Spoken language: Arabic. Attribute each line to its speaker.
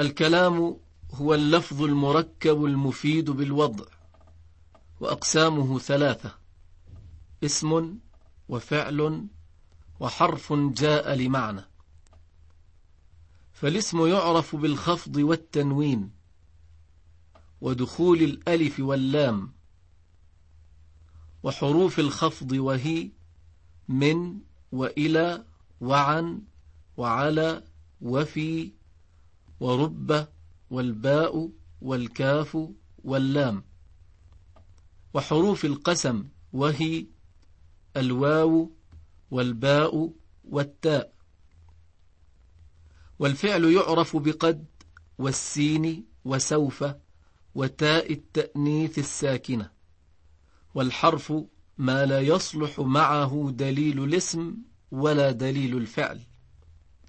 Speaker 1: الكلام هو اللفظ المركب المفيد بالوضع وأقسامه ثلاثة اسم وفعل وحرف جاء لمعنى. فالاسم يعرف بالخفض والتنوين ودخول الألف واللام وحروف الخفض وهي من وإلى وعن وعلى وفي ورب والباء والكاف واللام. وحروف القسم وهي الواو والباء والتاء. والفعل يعرف بقد والسين وسوف وتاء التأنيث الساكنة. والحرف ما لا يصلح معه دليل الاسم ولا دليل الفعل.